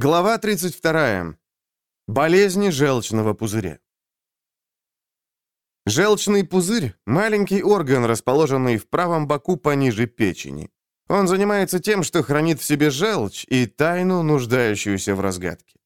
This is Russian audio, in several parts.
Глава 32. Болезни желчного пузыря. Желчный пузырь – маленький орган, расположенный в правом боку пониже печени. Он занимается тем, что хранит в себе желчь и тайну, нуждающуюся в разгадке.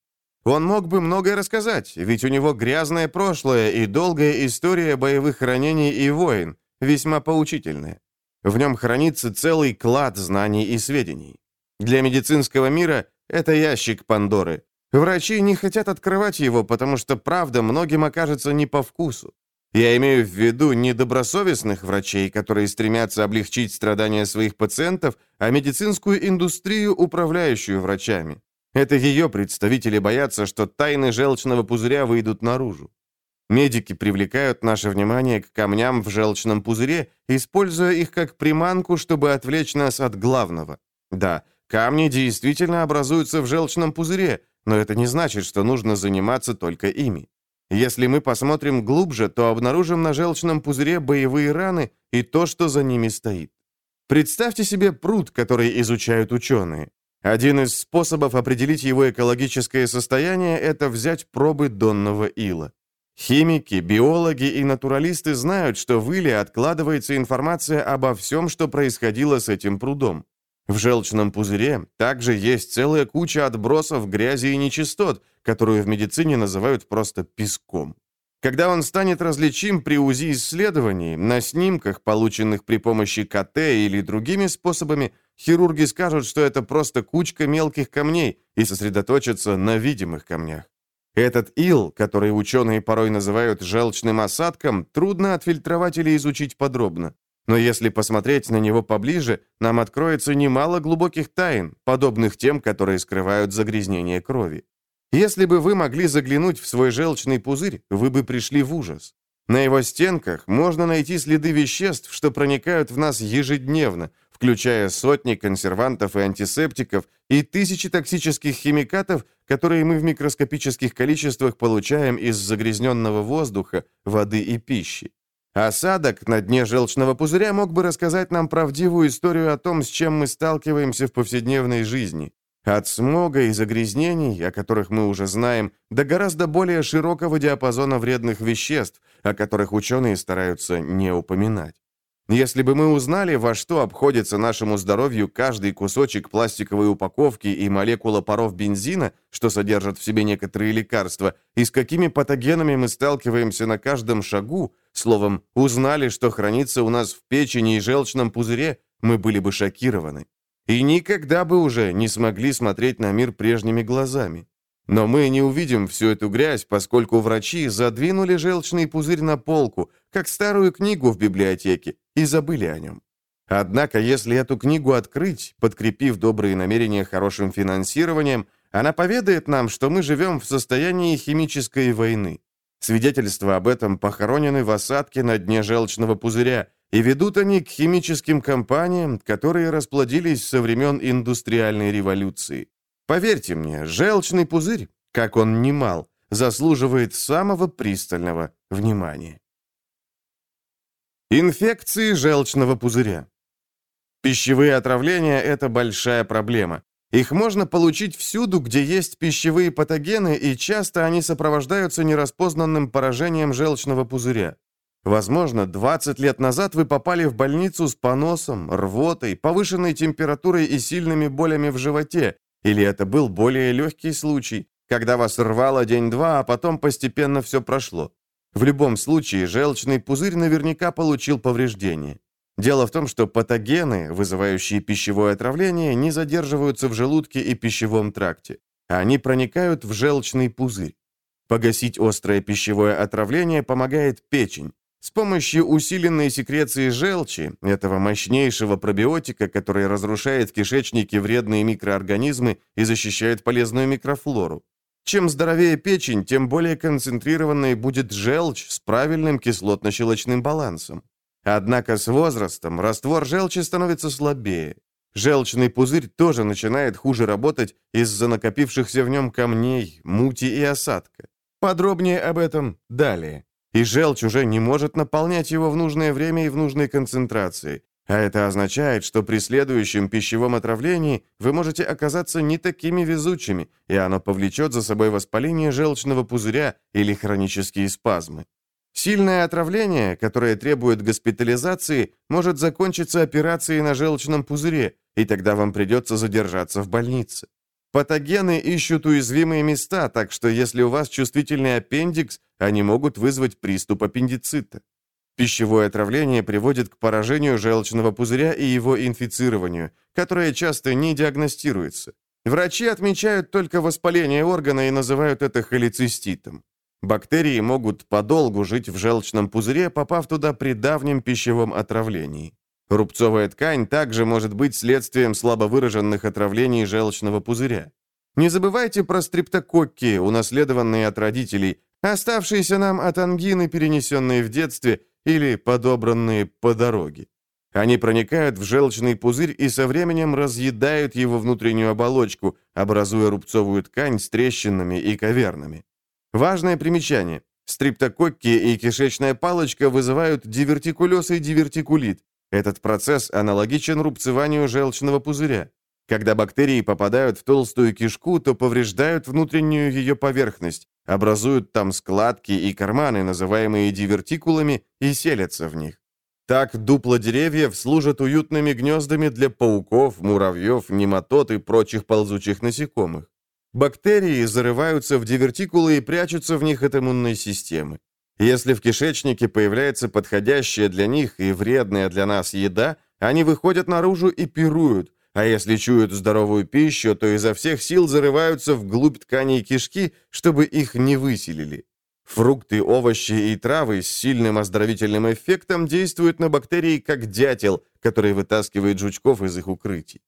Он мог бы многое рассказать, ведь у него грязное прошлое и долгая история боевых ранений и войн, весьма поучительная. В нем хранится целый клад знаний и сведений. Для медицинского мира это ящик Пандоры. Врачи не хотят открывать его, потому что правда многим окажется не по вкусу. Я имею в виду не добросовестных врачей, которые стремятся облегчить страдания своих пациентов, а медицинскую индустрию, управляющую врачами. Это ее представители боятся, что тайны желчного пузыря выйдут наружу. Медики привлекают наше внимание к камням в желчном пузыре, используя их как приманку, чтобы отвлечь нас от главного. Да, камни действительно образуются в желчном пузыре, но это не значит, что нужно заниматься только ими. Если мы посмотрим глубже, то обнаружим на желчном пузыре боевые раны и то, что за ними стоит. Представьте себе пруд, который изучают ученые. Один из способов определить его экологическое состояние – это взять пробы донного ила. Химики, биологи и натуралисты знают, что в иле откладывается информация обо всем, что происходило с этим прудом. В желчном пузыре также есть целая куча отбросов грязи и нечистот, которую в медицине называют просто песком. Когда он станет различим при УЗИ-исследовании, на снимках, полученных при помощи КТ или другими способами, хирурги скажут, что это просто кучка мелких камней и сосредоточатся на видимых камнях. Этот ил, который ученые порой называют желчным осадком, трудно отфильтровать или изучить подробно. Но если посмотреть на него поближе, нам откроется немало глубоких тайн, подобных тем, которые скрывают загрязнение крови. Если бы вы могли заглянуть в свой желчный пузырь, вы бы пришли в ужас. На его стенках можно найти следы веществ, что проникают в нас ежедневно, включая сотни консервантов и антисептиков и тысячи токсических химикатов, которые мы в микроскопических количествах получаем из загрязненного воздуха, воды и пищи. Осадок на дне желчного пузыря мог бы рассказать нам правдивую историю о том, с чем мы сталкиваемся в повседневной жизни. От смога и загрязнений, о которых мы уже знаем, до гораздо более широкого диапазона вредных веществ, о которых ученые стараются не упоминать. Если бы мы узнали, во что обходится нашему здоровью каждый кусочек пластиковой упаковки и молекула паров бензина, что содержат в себе некоторые лекарства, и с какими патогенами мы сталкиваемся на каждом шагу, словом, узнали, что хранится у нас в печени и желчном пузыре, мы были бы шокированы. И никогда бы уже не смогли смотреть на мир прежними глазами. Но мы не увидим всю эту грязь, поскольку врачи задвинули желчный пузырь на полку, как старую книгу в библиотеке, и забыли о нем. Однако, если эту книгу открыть, подкрепив добрые намерения хорошим финансированием, она поведает нам, что мы живем в состоянии химической войны. Свидетельства об этом похоронены в осадке на дне желчного пузыря, и ведут они к химическим компаниям, которые расплодились со времен индустриальной революции. Поверьте мне, желчный пузырь, как он немал, заслуживает самого пристального внимания. Инфекции желчного пузыря. Пищевые отравления – это большая проблема. Их можно получить всюду, где есть пищевые патогены, и часто они сопровождаются нераспознанным поражением желчного пузыря. Возможно, 20 лет назад вы попали в больницу с поносом, рвотой, повышенной температурой и сильными болями в животе, или это был более легкий случай, когда вас рвало день-два, а потом постепенно все прошло. В любом случае, желчный пузырь наверняка получил повреждение. Дело в том, что патогены, вызывающие пищевое отравление, не задерживаются в желудке и пищевом тракте. Они проникают в желчный пузырь. Погасить острое пищевое отравление помогает печень. С помощью усиленной секреции желчи, этого мощнейшего пробиотика, который разрушает в кишечнике вредные микроорганизмы и защищает полезную микрофлору. Чем здоровее печень, тем более концентрированной будет желчь с правильным кислотно-щелочным балансом. Однако с возрастом раствор желчи становится слабее. Желчный пузырь тоже начинает хуже работать из-за накопившихся в нем камней, мути и осадка. Подробнее об этом далее и желчь уже не может наполнять его в нужное время и в нужной концентрации. А это означает, что при следующем пищевом отравлении вы можете оказаться не такими везучими, и оно повлечет за собой воспаление желчного пузыря или хронические спазмы. Сильное отравление, которое требует госпитализации, может закончиться операцией на желчном пузыре, и тогда вам придется задержаться в больнице. Патогены ищут уязвимые места, так что если у вас чувствительный аппендикс, они могут вызвать приступ аппендицита. Пищевое отравление приводит к поражению желчного пузыря и его инфицированию, которое часто не диагностируется. Врачи отмечают только воспаление органа и называют это холециститом. Бактерии могут подолгу жить в желчном пузыре, попав туда при давнем пищевом отравлении. Рубцовая ткань также может быть следствием слабо выраженных отравлений желчного пузыря. Не забывайте про стрептококки, унаследованные от родителей, оставшиеся нам от ангины, перенесенные в детстве, или подобранные по дороге. Они проникают в желчный пузырь и со временем разъедают его внутреннюю оболочку, образуя рубцовую ткань с трещинами и кавернами. Важное примечание. Стриптококки и кишечная палочка вызывают дивертикулез и дивертикулит. Этот процесс аналогичен рубцеванию желчного пузыря. Когда бактерии попадают в толстую кишку, то повреждают внутреннюю ее поверхность, образуют там складки и карманы, называемые дивертикулами, и селятся в них. Так дупла деревьев служат уютными гнездами для пауков, муравьев, нематод и прочих ползучих насекомых. Бактерии зарываются в дивертикулы и прячутся в них от иммунной системы. Если в кишечнике появляется подходящая для них и вредная для нас еда, они выходят наружу и пируют, а если чуют здоровую пищу, то изо всех сил зарываются вглубь тканей кишки, чтобы их не выселили. Фрукты, овощи и травы с сильным оздоровительным эффектом действуют на бактерии как дятел, который вытаскивает жучков из их укрытий.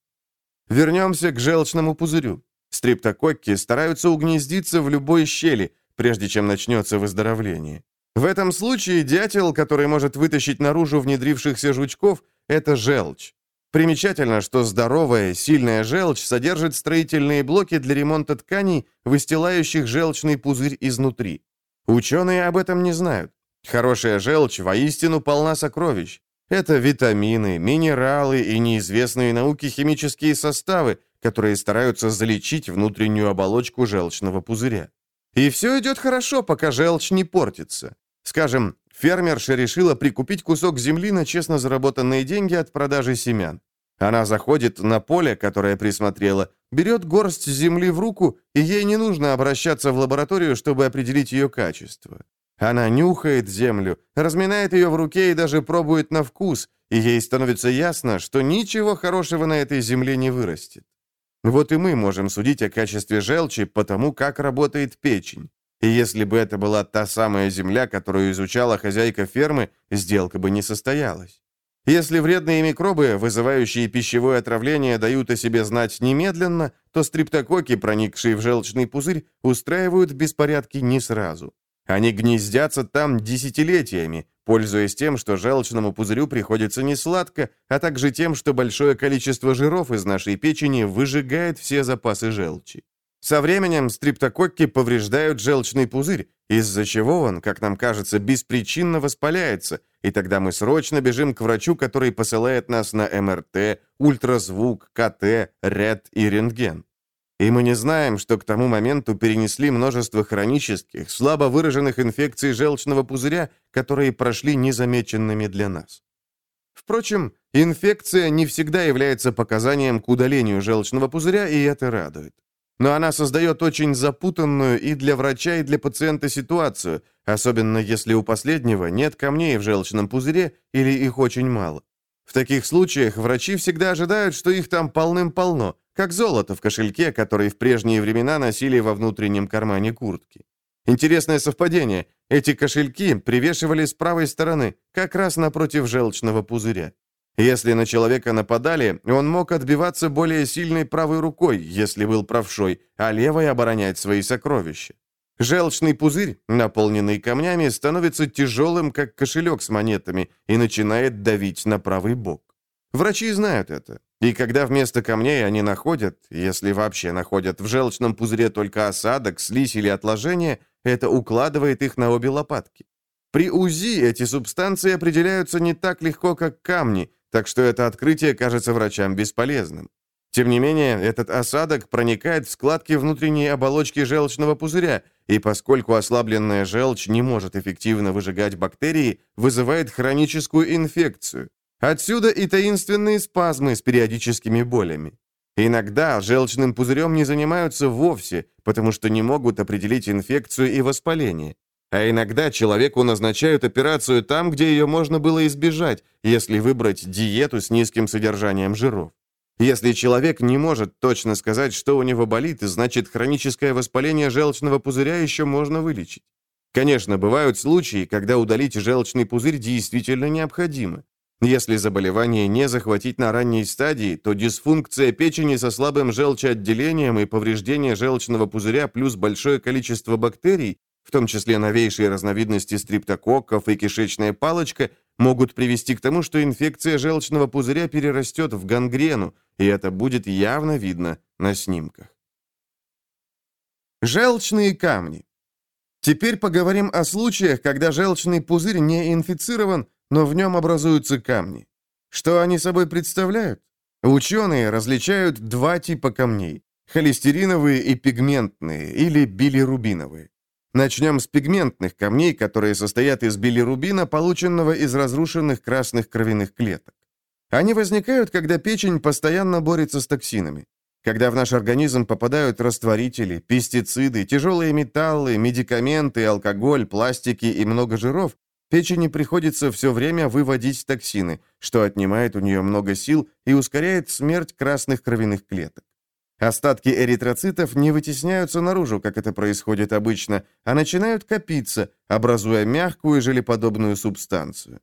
Вернемся к желчному пузырю. Стриптококки стараются угнездиться в любой щели, прежде чем начнется выздоровление. В этом случае дятел, который может вытащить наружу внедрившихся жучков, это желчь. Примечательно, что здоровая, сильная желчь содержит строительные блоки для ремонта тканей, выстилающих желчный пузырь изнутри. Ученые об этом не знают. Хорошая желчь воистину полна сокровищ. Это витамины, минералы и неизвестные науке химические составы, которые стараются залечить внутреннюю оболочку желчного пузыря. И все идет хорошо, пока желчь не портится. Скажем, фермерша решила прикупить кусок земли на честно заработанные деньги от продажи семян. Она заходит на поле, которое присмотрела, берет горсть земли в руку, и ей не нужно обращаться в лабораторию, чтобы определить ее качество. Она нюхает землю, разминает ее в руке и даже пробует на вкус, и ей становится ясно, что ничего хорошего на этой земле не вырастет. Вот и мы можем судить о качестве желчи по тому, как работает печень. И если бы это была та самая земля, которую изучала хозяйка фермы, сделка бы не состоялась. Если вредные микробы, вызывающие пищевое отравление, дают о себе знать немедленно, то стриптококи, проникшие в желчный пузырь, устраивают беспорядки не сразу. Они гнездятся там десятилетиями, пользуясь тем, что желчному пузырю приходится не сладко, а также тем, что большое количество жиров из нашей печени выжигает все запасы желчи. Со временем стриптококки повреждают желчный пузырь, из-за чего он, как нам кажется, беспричинно воспаляется, и тогда мы срочно бежим к врачу, который посылает нас на МРТ, ультразвук, КТ, РЭД и рентген. И мы не знаем, что к тому моменту перенесли множество хронических, слабо выраженных инфекций желчного пузыря, которые прошли незамеченными для нас. Впрочем, инфекция не всегда является показанием к удалению желчного пузыря, и это радует. Но она создает очень запутанную и для врача, и для пациента ситуацию, особенно если у последнего нет камней в желчном пузыре или их очень мало. В таких случаях врачи всегда ожидают, что их там полным-полно, как золото в кошельке, который в прежние времена носили во внутреннем кармане куртки. Интересное совпадение. Эти кошельки привешивали с правой стороны, как раз напротив желчного пузыря. Если на человека нападали, он мог отбиваться более сильной правой рукой, если был правшой, а левой оборонять свои сокровища. Желчный пузырь, наполненный камнями, становится тяжелым, как кошелек с монетами, и начинает давить на правый бок. Врачи знают это. И когда вместо камней они находят, если вообще находят в желчном пузыре только осадок, слизь или отложение, это укладывает их на обе лопатки. При УЗИ эти субстанции определяются не так легко, как камни, так что это открытие кажется врачам бесполезным. Тем не менее, этот осадок проникает в складки внутренней оболочки желчного пузыря, и поскольку ослабленная желчь не может эффективно выжигать бактерии, вызывает хроническую инфекцию. Отсюда и таинственные спазмы с периодическими болями. Иногда желчным пузырем не занимаются вовсе, потому что не могут определить инфекцию и воспаление. А иногда человеку назначают операцию там, где ее можно было избежать, если выбрать диету с низким содержанием жиров. Если человек не может точно сказать, что у него болит, значит хроническое воспаление желчного пузыря еще можно вылечить. Конечно, бывают случаи, когда удалить желчный пузырь действительно необходимо. Если заболевание не захватить на ранней стадии, то дисфункция печени со слабым желчеотделением и повреждение желчного пузыря плюс большое количество бактерий, в том числе новейшие разновидности стриптококков и кишечная палочка, могут привести к тому, что инфекция желчного пузыря перерастет в гангрену, и это будет явно видно на снимках. Желчные камни. Теперь поговорим о случаях, когда желчный пузырь не инфицирован, но в нем образуются камни. Что они собой представляют? Ученые различают два типа камней – холестериновые и пигментные, или билирубиновые. Начнем с пигментных камней, которые состоят из билирубина, полученного из разрушенных красных кровяных клеток. Они возникают, когда печень постоянно борется с токсинами. Когда в наш организм попадают растворители, пестициды, тяжелые металлы, медикаменты, алкоголь, пластики и много жиров, печени приходится все время выводить токсины, что отнимает у нее много сил и ускоряет смерть красных кровяных клеток. Остатки эритроцитов не вытесняются наружу, как это происходит обычно, а начинают копиться, образуя мягкую желеподобную субстанцию.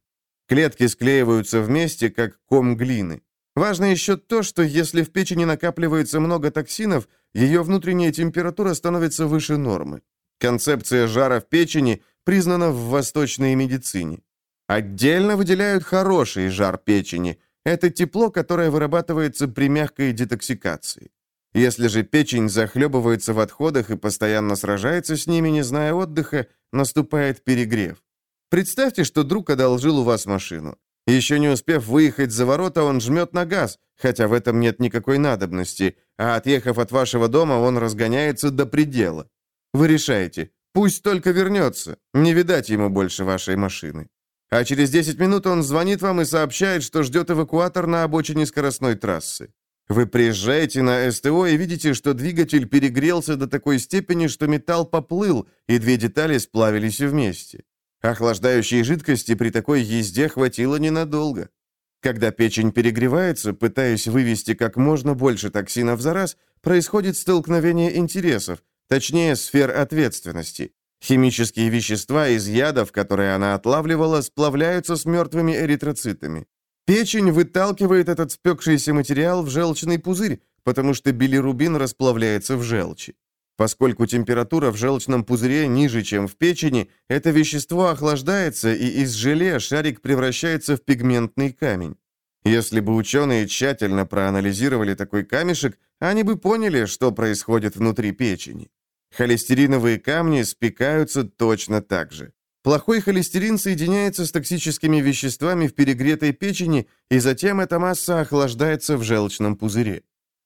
Клетки склеиваются вместе, как ком глины. Важно еще то, что если в печени накапливается много токсинов, ее внутренняя температура становится выше нормы. Концепция жара в печени признана в восточной медицине. Отдельно выделяют хороший жар печени. Это тепло, которое вырабатывается при мягкой детоксикации. Если же печень захлебывается в отходах и постоянно сражается с ними, не зная отдыха, наступает перегрев. Представьте, что друг одолжил у вас машину. Еще не успев выехать за ворота, он жмет на газ, хотя в этом нет никакой надобности, а отъехав от вашего дома, он разгоняется до предела. Вы решаете, пусть только вернется, не видать ему больше вашей машины. А через 10 минут он звонит вам и сообщает, что ждет эвакуатор на обочине скоростной трассы. Вы приезжаете на СТО и видите, что двигатель перегрелся до такой степени, что металл поплыл, и две детали сплавились вместе. Охлаждающей жидкости при такой езде хватило ненадолго. Когда печень перегревается, пытаясь вывести как можно больше токсинов за раз, происходит столкновение интересов, точнее, сфер ответственности. Химические вещества из ядов, которые она отлавливала, сплавляются с мертвыми эритроцитами. Печень выталкивает этот спекшийся материал в желчный пузырь, потому что билирубин расплавляется в желчи. Поскольку температура в желчном пузыре ниже, чем в печени, это вещество охлаждается, и из желе шарик превращается в пигментный камень. Если бы ученые тщательно проанализировали такой камешек, они бы поняли, что происходит внутри печени. Холестериновые камни спекаются точно так же. Плохой холестерин соединяется с токсическими веществами в перегретой печени, и затем эта масса охлаждается в желчном пузыре.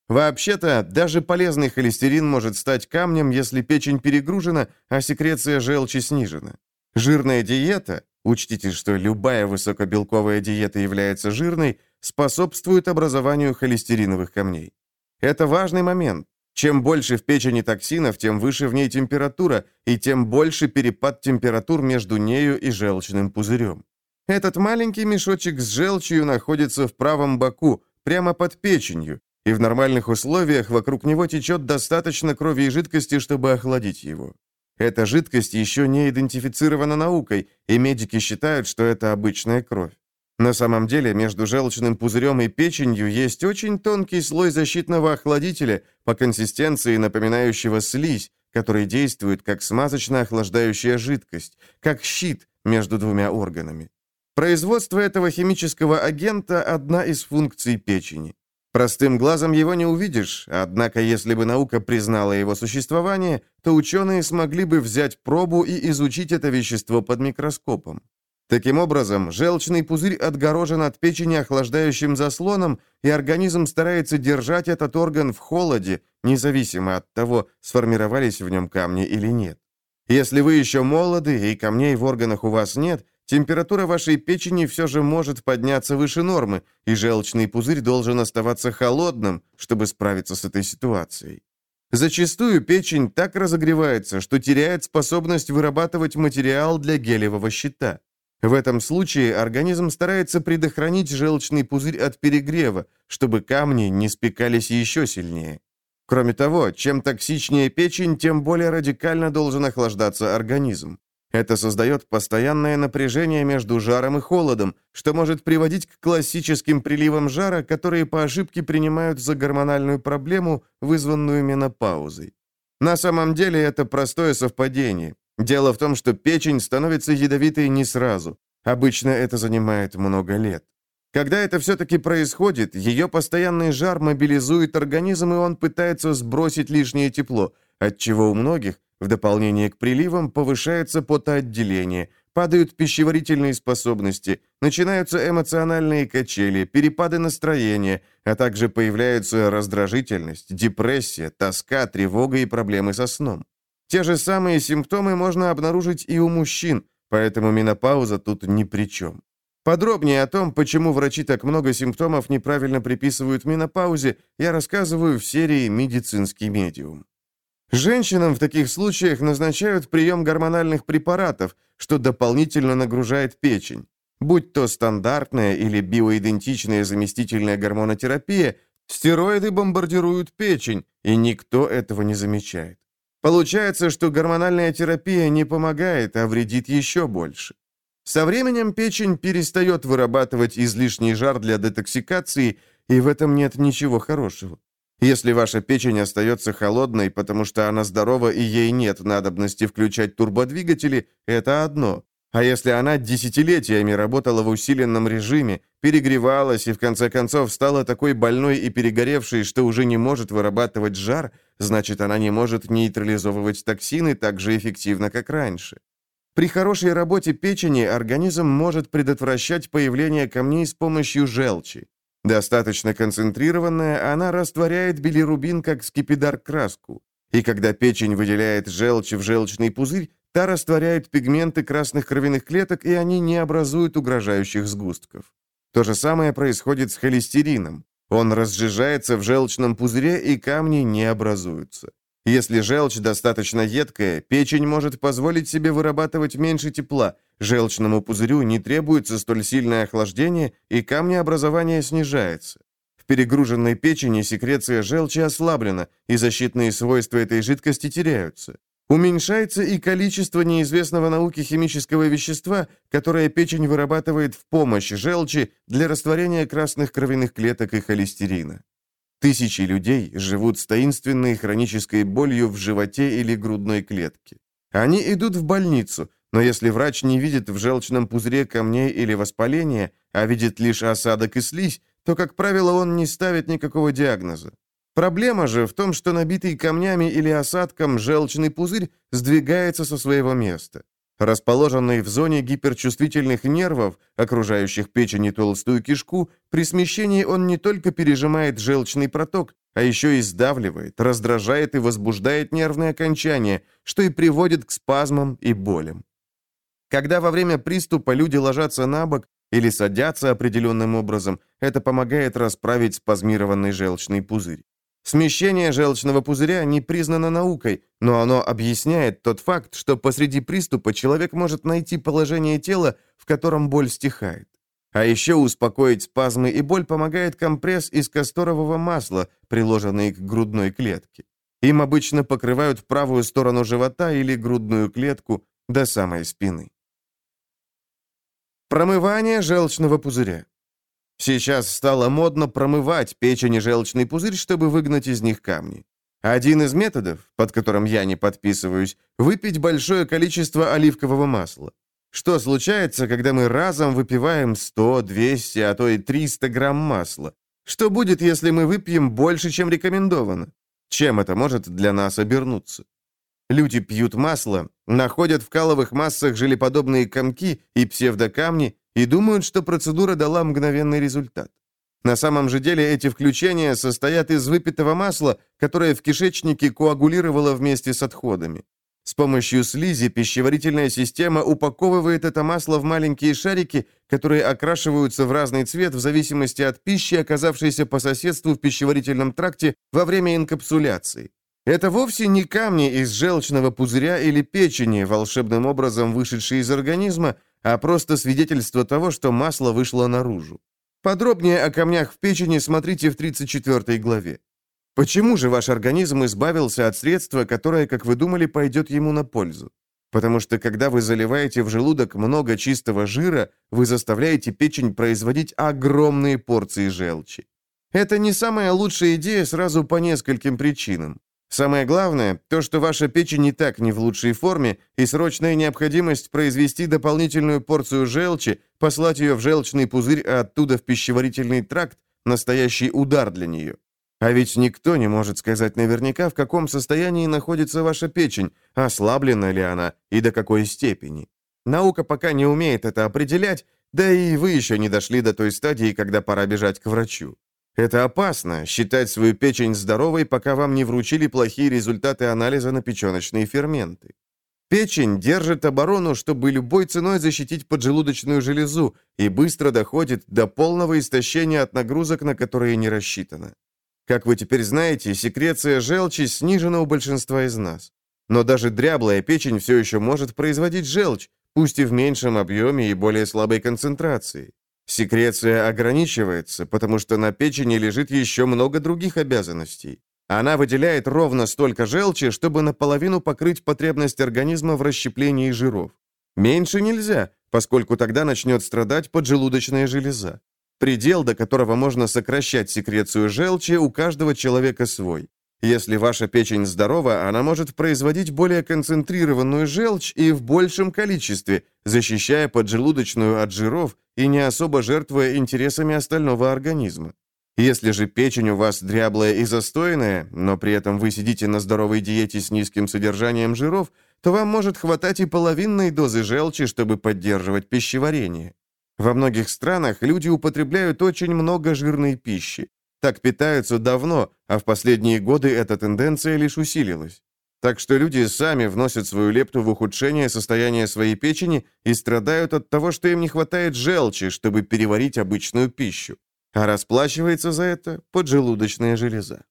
Вообще-то, даже полезный холестерин может стать камнем, если печень перегружена, а секреция желчи снижена. Жирная диета, учтите, что любая высокобелковая диета является жирной, способствует образованию холестериновых камней. Это важный момент. Чем больше в печени токсинов, тем выше в ней температура, и тем больше перепад температур между нею и желчным пузырем. Этот маленький мешочек с желчью находится в правом боку, прямо под печенью, и в нормальных условиях вокруг него течет достаточно крови и жидкости, чтобы охладить его. Эта жидкость еще не идентифицирована наукой, и медики считают, что это обычная кровь. На самом деле, между желчным пузырем и печенью есть очень тонкий слой защитного охладителя, по консистенции напоминающего слизь, который действует как смазочно-охлаждающая жидкость, как щит между двумя органами. Производство этого химического агента – одна из функций печени. Простым глазом его не увидишь, однако если бы наука признала его существование, то ученые смогли бы взять пробу и изучить это вещество под микроскопом. Таким образом, желчный пузырь отгорожен от печени охлаждающим заслоном, и организм старается держать этот орган в холоде, независимо от того, сформировались в нем камни или нет. Если вы еще молоды и камней в органах у вас нет, температура вашей печени все же может подняться выше нормы, и желчный пузырь должен оставаться холодным, чтобы справиться с этой ситуацией. Зачастую печень так разогревается, что теряет способность вырабатывать материал для гелевого щита. В этом случае организм старается предохранить желчный пузырь от перегрева, чтобы камни не спекались еще сильнее. Кроме того, чем токсичнее печень, тем более радикально должен охлаждаться организм. Это создает постоянное напряжение между жаром и холодом, что может приводить к классическим приливам жара, которые по ошибке принимают за гормональную проблему, вызванную менопаузой. На самом деле это простое совпадение. Дело в том, что печень становится ядовитой не сразу. Обычно это занимает много лет. Когда это все-таки происходит, ее постоянный жар мобилизует организм, и он пытается сбросить лишнее тепло, отчего у многих, в дополнение к приливам, повышается потоотделение, падают пищеварительные способности, начинаются эмоциональные качели, перепады настроения, а также появляются раздражительность, депрессия, тоска, тревога и проблемы со сном. Те же самые симптомы можно обнаружить и у мужчин, поэтому менопауза тут ни при чем. Подробнее о том, почему врачи так много симптомов неправильно приписывают менопаузе, я рассказываю в серии «Медицинский медиум». Женщинам в таких случаях назначают прием гормональных препаратов, что дополнительно нагружает печень. Будь то стандартная или биоидентичная заместительная гормонотерапия, стероиды бомбардируют печень, и никто этого не замечает. Получается, что гормональная терапия не помогает, а вредит еще больше. Со временем печень перестает вырабатывать излишний жар для детоксикации, и в этом нет ничего хорошего. Если ваша печень остается холодной, потому что она здорова и ей нет надобности включать турбодвигатели, это одно. А если она десятилетиями работала в усиленном режиме, перегревалась и в конце концов стала такой больной и перегоревшей, что уже не может вырабатывать жар, значит, она не может нейтрализовывать токсины так же эффективно, как раньше. При хорошей работе печени организм может предотвращать появление камней с помощью желчи. Достаточно концентрированная, она растворяет билирубин как скипидар-краску. И когда печень выделяет желчь в желчный пузырь, та растворяет пигменты красных кровяных клеток, и они не образуют угрожающих сгустков. То же самое происходит с холестерином. Он разжижается в желчном пузыре, и камни не образуются. Если желчь достаточно едкая, печень может позволить себе вырабатывать меньше тепла, желчному пузырю не требуется столь сильное охлаждение, и камнеобразование снижается. В перегруженной печени секреция желчи ослаблена, и защитные свойства этой жидкости теряются. Уменьшается и количество неизвестного науке химического вещества, которое печень вырабатывает в помощь желчи для растворения красных кровяных клеток и холестерина. Тысячи людей живут с таинственной хронической болью в животе или грудной клетке. Они идут в больницу, но если врач не видит в желчном пузыре камней или воспаления, а видит лишь осадок и слизь, то, как правило, он не ставит никакого диагноза. Проблема же в том, что набитый камнями или осадком желчный пузырь сдвигается со своего места. Расположенный в зоне гиперчувствительных нервов, окружающих печень и толстую кишку, при смещении он не только пережимает желчный проток, а еще и сдавливает, раздражает и возбуждает нервные окончания, что и приводит к спазмам и болям. Когда во время приступа люди ложатся на бок или садятся определенным образом, это помогает расправить спазмированный желчный пузырь. Смещение желчного пузыря не признано наукой, но оно объясняет тот факт, что посреди приступа человек может найти положение тела, в котором боль стихает. А еще успокоить спазмы и боль помогает компресс из касторового масла, приложенный к грудной клетке. Им обычно покрывают правую сторону живота или грудную клетку до самой спины. Промывание желчного пузыря. Сейчас стало модно промывать печень и желчный пузырь, чтобы выгнать из них камни. Один из методов, под которым я не подписываюсь, выпить большое количество оливкового масла. Что случается, когда мы разом выпиваем 100, 200, а то и 300 грамм масла? Что будет, если мы выпьем больше, чем рекомендовано? Чем это может для нас обернуться? Люди пьют масло, находят в каловых массах желеподобные комки и псевдокамни и думают, что процедура дала мгновенный результат. На самом же деле эти включения состоят из выпитого масла, которое в кишечнике коагулировало вместе с отходами. С помощью слизи пищеварительная система упаковывает это масло в маленькие шарики, которые окрашиваются в разный цвет в зависимости от пищи, оказавшейся по соседству в пищеварительном тракте во время инкапсуляции. Это вовсе не камни из желчного пузыря или печени, волшебным образом вышедшие из организма, а просто свидетельство того, что масло вышло наружу. Подробнее о камнях в печени смотрите в 34 главе. Почему же ваш организм избавился от средства, которое, как вы думали, пойдет ему на пользу? Потому что когда вы заливаете в желудок много чистого жира, вы заставляете печень производить огромные порции желчи. Это не самая лучшая идея сразу по нескольким причинам. Самое главное, то, что ваша печень и так не в лучшей форме, и срочная необходимость произвести дополнительную порцию желчи, послать ее в желчный пузырь, а оттуда в пищеварительный тракт, настоящий удар для нее. А ведь никто не может сказать наверняка, в каком состоянии находится ваша печень, ослаблена ли она и до какой степени. Наука пока не умеет это определять, да и вы еще не дошли до той стадии, когда пора бежать к врачу. Это опасно, считать свою печень здоровой, пока вам не вручили плохие результаты анализа на печеночные ферменты. Печень держит оборону, чтобы любой ценой защитить поджелудочную железу и быстро доходит до полного истощения от нагрузок, на которые не рассчитано. Как вы теперь знаете, секреция желчи снижена у большинства из нас. Но даже дряблая печень все еще может производить желчь, пусть и в меньшем объеме и более слабой концентрации. Секреция ограничивается, потому что на печени лежит еще много других обязанностей. Она выделяет ровно столько желчи, чтобы наполовину покрыть потребность организма в расщеплении жиров. Меньше нельзя, поскольку тогда начнет страдать поджелудочная железа. Предел, до которого можно сокращать секрецию желчи, у каждого человека свой. Если ваша печень здорова, она может производить более концентрированную желчь и в большем количестве, защищая поджелудочную от жиров и не особо жертвуя интересами остального организма. Если же печень у вас дряблая и застойная, но при этом вы сидите на здоровой диете с низким содержанием жиров, то вам может хватать и половинной дозы желчи, чтобы поддерживать пищеварение. Во многих странах люди употребляют очень много жирной пищи. Так питаются давно, а в последние годы эта тенденция лишь усилилась. Так что люди сами вносят свою лепту в ухудшение состояния своей печени и страдают от того, что им не хватает желчи, чтобы переварить обычную пищу. А расплачивается за это поджелудочная железа.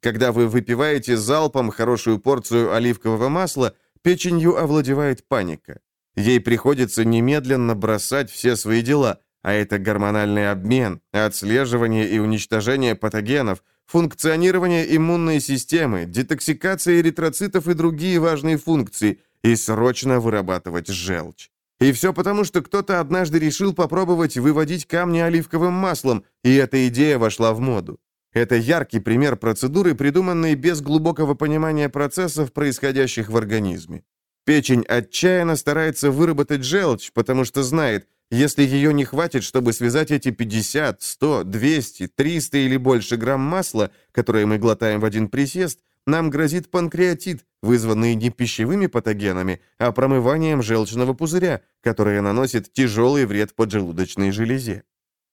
Когда вы выпиваете залпом хорошую порцию оливкового масла, печенью овладевает паника. Ей приходится немедленно бросать все свои дела, а это гормональный обмен, отслеживание и уничтожение патогенов, функционирование иммунной системы, детоксикация эритроцитов и другие важные функции, и срочно вырабатывать желчь. И все потому, что кто-то однажды решил попробовать выводить камни оливковым маслом, и эта идея вошла в моду. Это яркий пример процедуры, придуманной без глубокого понимания процессов, происходящих в организме. Печень отчаянно старается выработать желчь, потому что знает, если ее не хватит, чтобы связать эти 50, 100, 200, 300 или больше грамм масла, которые мы глотаем в один присест, нам грозит панкреатит, вызванный не пищевыми патогенами, а промыванием желчного пузыря, которое наносит тяжелый вред поджелудочной железе.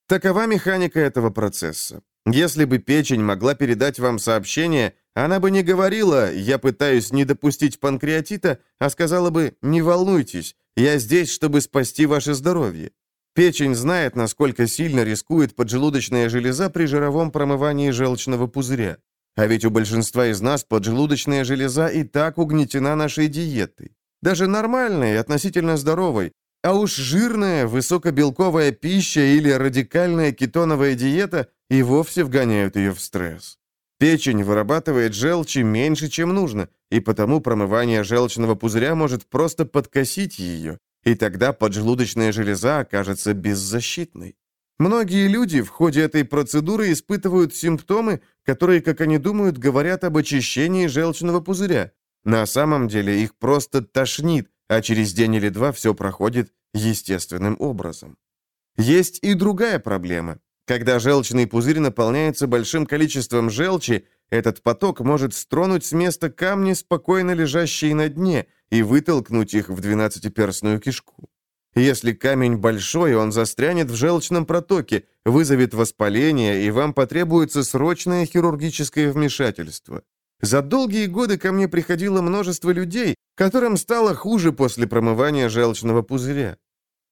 Такова механика этого процесса. Если бы печень могла передать вам сообщение, она бы не говорила «я пытаюсь не допустить панкреатита», а сказала бы «не волнуйтесь, я здесь, чтобы спасти ваше здоровье». Печень знает, насколько сильно рискует поджелудочная железа при жировом промывании желчного пузыря. А ведь у большинства из нас поджелудочная железа и так угнетена нашей диетой. Даже нормальной, относительно здоровой. А уж жирная, высокобелковая пища или радикальная кетоновая диета и вовсе вгоняют ее в стресс. Печень вырабатывает желчи меньше, чем нужно, и потому промывание желчного пузыря может просто подкосить ее, и тогда поджелудочная железа окажется беззащитной. Многие люди в ходе этой процедуры испытывают симптомы, которые, как они думают, говорят об очищении желчного пузыря. На самом деле их просто тошнит, а через день или два все проходит естественным образом. Есть и другая проблема. Когда желчный пузырь наполняется большим количеством желчи, Этот поток может стронуть с места камни, спокойно лежащие на дне, и вытолкнуть их в двенадцатиперстную кишку. Если камень большой, он застрянет в желчном протоке, вызовет воспаление, и вам потребуется срочное хирургическое вмешательство. За долгие годы ко мне приходило множество людей, которым стало хуже после промывания желчного пузыря.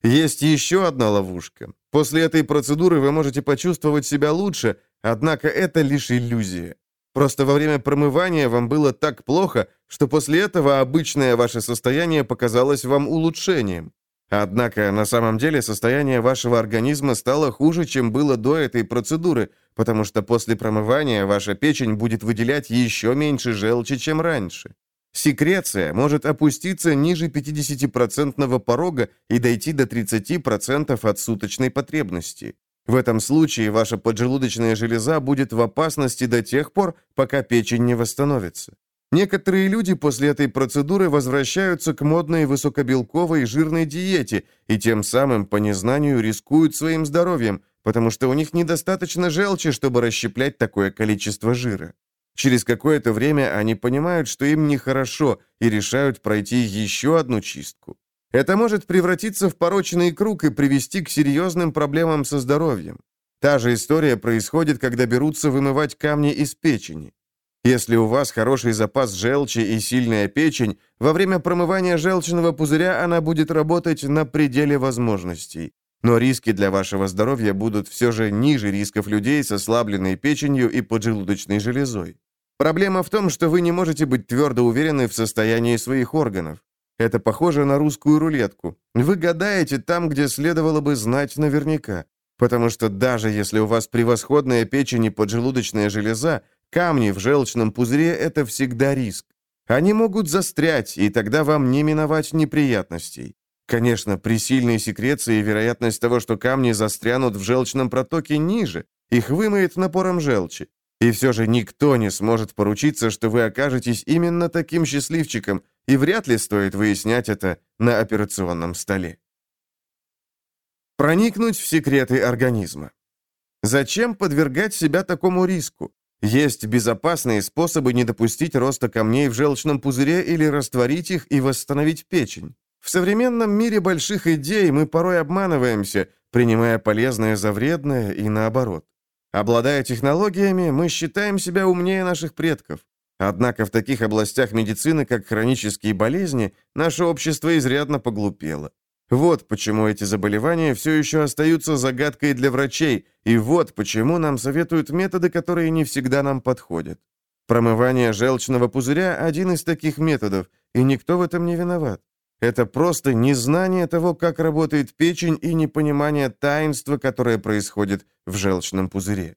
Есть еще одна ловушка. После этой процедуры вы можете почувствовать себя лучше, однако это лишь иллюзия. Просто во время промывания вам было так плохо, что после этого обычное ваше состояние показалось вам улучшением. Однако на самом деле состояние вашего организма стало хуже, чем было до этой процедуры, потому что после промывания ваша печень будет выделять еще меньше желчи, чем раньше. Секреция может опуститься ниже 50% порога и дойти до 30% от суточной потребности. В этом случае ваша поджелудочная железа будет в опасности до тех пор, пока печень не восстановится. Некоторые люди после этой процедуры возвращаются к модной высокобелковой жирной диете и тем самым по незнанию рискуют своим здоровьем, потому что у них недостаточно желчи, чтобы расщеплять такое количество жира. Через какое-то время они понимают, что им нехорошо, и решают пройти еще одну чистку. Это может превратиться в порочный круг и привести к серьезным проблемам со здоровьем. Та же история происходит, когда берутся вымывать камни из печени. Если у вас хороший запас желчи и сильная печень, во время промывания желчного пузыря она будет работать на пределе возможностей. Но риски для вашего здоровья будут все же ниже рисков людей с ослабленной печенью и поджелудочной железой. Проблема в том, что вы не можете быть твердо уверены в состоянии своих органов. Это похоже на русскую рулетку. Вы гадаете там, где следовало бы знать наверняка. Потому что даже если у вас превосходная печень и поджелудочная железа, Камни в желчном пузыре – это всегда риск. Они могут застрять, и тогда вам не миновать неприятностей. Конечно, при сильной секреции вероятность того, что камни застрянут в желчном протоке, ниже. Их вымоет напором желчи. И все же никто не сможет поручиться, что вы окажетесь именно таким счастливчиком, и вряд ли стоит выяснять это на операционном столе. Проникнуть в секреты организма. Зачем подвергать себя такому риску? Есть безопасные способы не допустить роста камней в желчном пузыре или растворить их и восстановить печень. В современном мире больших идей мы порой обманываемся, принимая полезное за вредное и наоборот. Обладая технологиями, мы считаем себя умнее наших предков. Однако в таких областях медицины, как хронические болезни, наше общество изрядно поглупело. Вот почему эти заболевания все еще остаются загадкой для врачей, и вот почему нам советуют методы, которые не всегда нам подходят. Промывание желчного пузыря – один из таких методов, и никто в этом не виноват. Это просто незнание того, как работает печень, и непонимание таинства, которое происходит в желчном пузыре.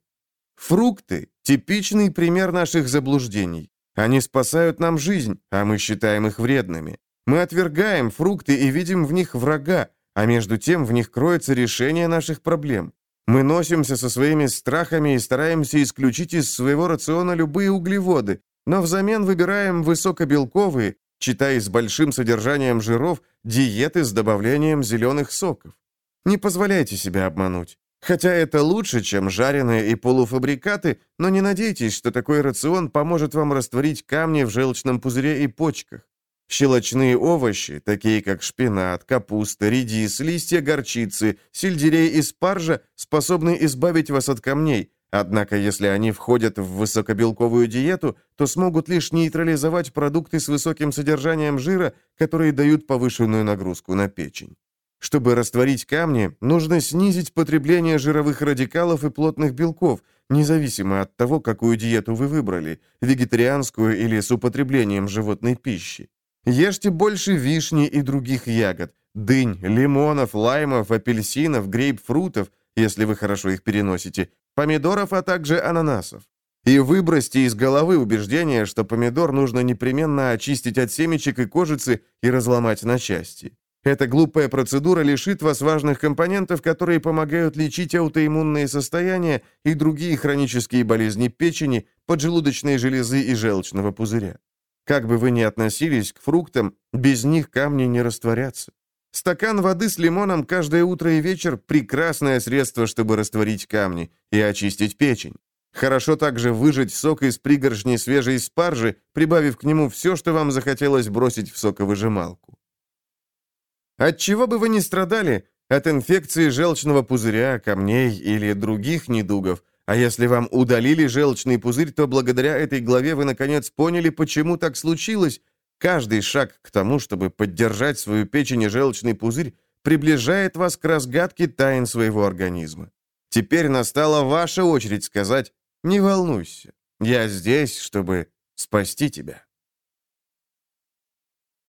Фрукты – типичный пример наших заблуждений. Они спасают нам жизнь, а мы считаем их вредными. Мы отвергаем фрукты и видим в них врага, а между тем в них кроется решение наших проблем. Мы носимся со своими страхами и стараемся исключить из своего рациона любые углеводы, но взамен выбираем высокобелковые, читая с большим содержанием жиров, диеты с добавлением зеленых соков. Не позволяйте себя обмануть. Хотя это лучше, чем жареные и полуфабрикаты, но не надейтесь, что такой рацион поможет вам растворить камни в желчном пузыре и почках. Щелочные овощи, такие как шпинат, капуста, редис, листья горчицы, сельдерей и спаржа, способны избавить вас от камней, однако если они входят в высокобелковую диету, то смогут лишь нейтрализовать продукты с высоким содержанием жира, которые дают повышенную нагрузку на печень. Чтобы растворить камни, нужно снизить потребление жировых радикалов и плотных белков, независимо от того, какую диету вы выбрали, вегетарианскую или с употреблением животной пищи. Ешьте больше вишни и других ягод, дынь, лимонов, лаймов, апельсинов, грейпфрутов, если вы хорошо их переносите, помидоров, а также ананасов. И выбросьте из головы убеждение, что помидор нужно непременно очистить от семечек и кожицы и разломать на части. Эта глупая процедура лишит вас важных компонентов, которые помогают лечить аутоиммунные состояния и другие хронические болезни печени, поджелудочной железы и желчного пузыря. Как бы вы ни относились к фруктам, без них камни не растворятся. Стакан воды с лимоном каждое утро и вечер – прекрасное средство, чтобы растворить камни и очистить печень. Хорошо также выжать сок из пригоршни свежей спаржи, прибавив к нему все, что вам захотелось бросить в соковыжималку. От чего бы вы ни страдали, от инфекции желчного пузыря, камней или других недугов, а если вам удалили желчный пузырь, то благодаря этой главе вы наконец поняли, почему так случилось. Каждый шаг к тому, чтобы поддержать свою печень и желчный пузырь, приближает вас к разгадке тайн своего организма. Теперь настала ваша очередь сказать «Не волнуйся, я здесь, чтобы спасти тебя».